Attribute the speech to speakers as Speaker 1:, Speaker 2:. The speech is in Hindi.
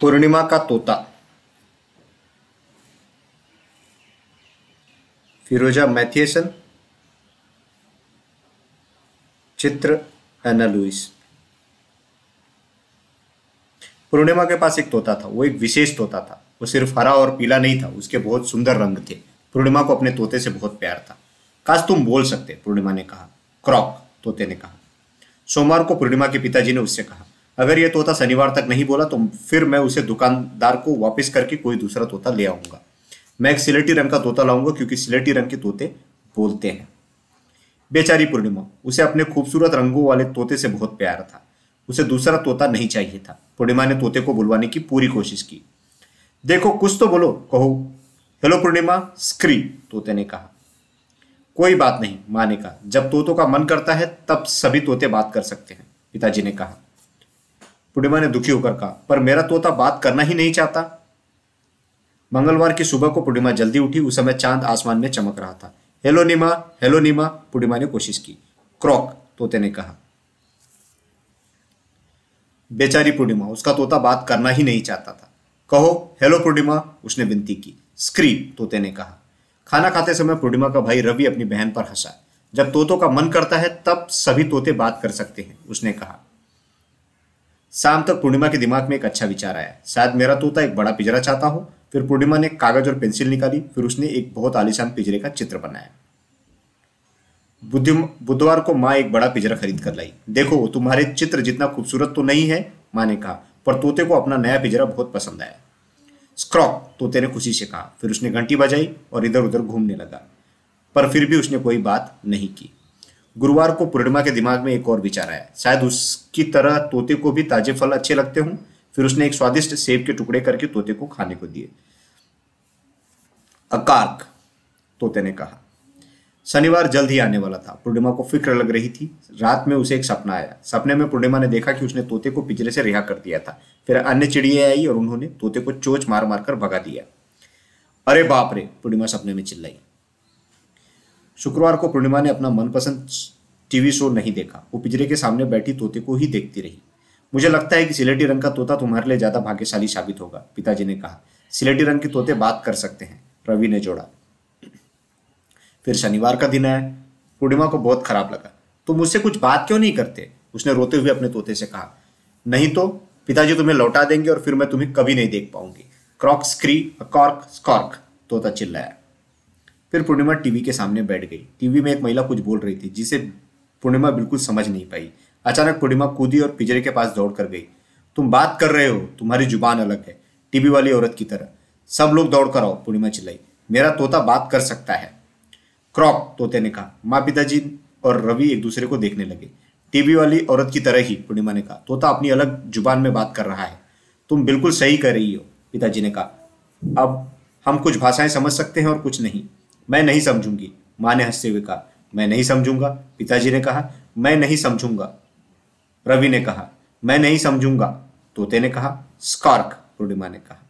Speaker 1: पूर्णिमा का तोता। फिरोजा मैथियसन चित्र एना लुइस पूर्णिमा के पास एक तोता था, वो एक विशेष तोता था। वो सिर्फ़ हरा और पीला नहीं था, उसके बहुत सुंदर रंग थे। पूर्णिमा को अपने तोते से बहुत प्यार था। काश तुम बोल सकते, पूर्णिमा ने कहा। क्रॉक, तोते ने कहा। सोमवार को पूर्णिमा के पिताजी ने उससे कहा। अगर ये तोता शनिवार तक नहीं बोला तो फिर मैं उसे दुकानदार को वापस करके कोई दूसरा तोता ले आऊँगा। मैं एक सिलेटी रंग का तोता लाऊँगा, क्योंकि सिलेटी रंग के तोते बोलते हैं। बेचारी पूर्णिमा, उसे अपने खूबसूरत रंगों वाले तोते से बहुत प्यार था। उसे दूसरा तोता नहीं चाहिए था। पूर्णिमा ने तोते को बुलवाने की पूरी कोशिश की। देखो, कुछ तो बोलो, कहो, हेलो पूर्णिमा स्क्री तोते ने कहा। कोई बात नहीं, माँ ने कहा। जब तोतों का मन करता है, तब सभी तोते बात कर सकते हैं, पिताजी ने कहा। पूर्णिमा ने दुखी होकर कहा, पर मेरा तोता बात करना ही नहीं चाहता। मंगलवार की सुबह को पूर्णिमा जल्दी उठी, उस समय चाँद आसमान में चमक रहा था। हेलो नीमा हेलो नीमा पूर्णिमा ने कोशिश की। क्रॉक, तोते ने कहा। बेचारी पूर्णिमा उसका तोता बात करना ही नहीं चाहता था। कहो, हेलो पूर्णिमा उसने विनती की। स्क्री तोते ने कहा। खाना खाते समय पूर्णिमा का भाई रवि अपनी बहन पर हंसा। जब तोतों का मन करता है, तब सभी तोते बात कर सकते हैं, उसने कहा। शाम तक पूर्णिमा के दिमाग में एक अच्छा विचार आया। शायद मेरा तोता एक बड़ा पिजरा चाहता हो। फिर पूर्णिमा ने कागज़ और पेंसिल निकाली। फिर उसने एक बहुत आलिशान पिजरे का चित्र बनाया। बुधवार को माँ एक बड़ा पिजरा खरीद कर लाई। देखो, तुम्हारे चित्र जितना खूबसूरत तो नहीं है, माँ ने कहा, पर तोते को अपना नया पिजरा बहुत पसंद आया। स्क्रॉक, तोते ने खुशी से कहा। फिर उसने घंटी बजाई और इधर उधर घूमने लगा। पर फिर भी उसने कोई बात नहीं की। गुरुवार को पूर्णिमा के दिमाग में एक और विचार आया। शायद उसकी तरह तोते को भी ताजे फल अच्छे लगते हों। फिर उसने एक स्वादिष्ट सेब के टुकड़े करके तोते को खाने को दिए। अकार्क, तोते ने कहा। शनिवार जल्द ही आने वाला था। पूर्णिमा को फ़िक्र लग रही थी। रात में उसे एक सपना आया। सपने में पूर्णिमा ने देखा कि उसने तोते को पिंजरे से रिहा कर दिया था। फिर अन्य चिड़िया आई और उन्होंने तोते को चोच मार मार कर भगा दिया। अरे बाप रे, पूर्णिमा सपने में चिल्लाई। शुक्रवार को पूर्णिमा ने अपना मनपसंद टीवी शो नहीं देखा। वो पिंजरे के सामने बैठी तोते को ही देखती रही। मुझे लगता है कि सिलेटी रंग का तोता तुम्हारे लिए ज़्यादा भाग्यशाली साबित होगा, पिताजी ने कहा। सिलेटी रंग के तोते बात कर सकते हैं, रवि ने जोड़ा। फिर शनिवार का दिन आया। पूर्णिमा को बहुत खराब लगा। तो मुझसे कुछ बात क्यों नहीं करते? उसने रोते हुए अपने तोते से कहा। नहीं तो पिताजी तुम्हें लौटा देंगे और फिर मैं तुम्हें कभी नहीं देख पाऊँगी। क्रॉक, स्क्री, कॉर्क, स्कॉर्क, तोता चिल्लाया। फिर पूर्णिमा टीवी के सामने बैठ गई। टीवी में एक महिला कुछ बोल रही थी, जिसे पूर्णिमा बिल्कुल समझ नहीं पाई। अचानक पूर्णिमा कूदी और पिजरे के पास दौड़ कर गई। तुम बात कर रहे हो? तुम्हारी ज़ुबान अलग है। टीवी वाली औरत की तरह। सब लोग दौड़ कर आओ, पूर्णिमा चिल्लाई। मेरा तोता बात कर सकता है। क्रॉक तोते ने कहा। माँ पिताजी और रवि एक दूसरे को देखने लगे। टीवी वाली औरत की तरह ही, पूर्णिमा ने कहा। तोता अपनी अलग ज़ुबान में बात कर रहा है। तुम बिल्कुल सही कर रही हो, पिताजी ने कहा। अब हम कुछ भाषाएँ समझ सकते हैं और कुछ नहीं। मैं नहीं समझूँगी। माँ ने हँसते हुए कहा, मैं नहीं समझूँगा। पिताजी ने कहा, मैं नहीं समझूँगा। रवि ने कहा, मैं नहीं समझूँगा। तोते ने कहा, स्कॉर्क, पूर्णिमा ने कहा।